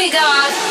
we got.